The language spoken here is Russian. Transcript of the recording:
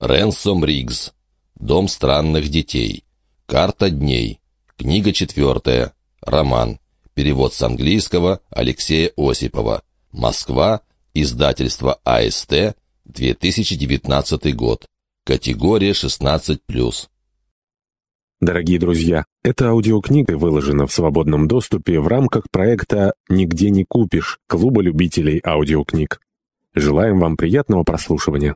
Ренсом Риггс. Дом странных детей. Карта дней. Книга четвертая. Роман. Перевод с английского Алексея Осипова. Москва. Издательство АСТ. 2019 год. Категория 16+. Дорогие друзья, эта аудиокнига выложена в свободном доступе в рамках проекта «Нигде не купишь» Клуба любителей аудиокниг. Желаем вам приятного прослушивания.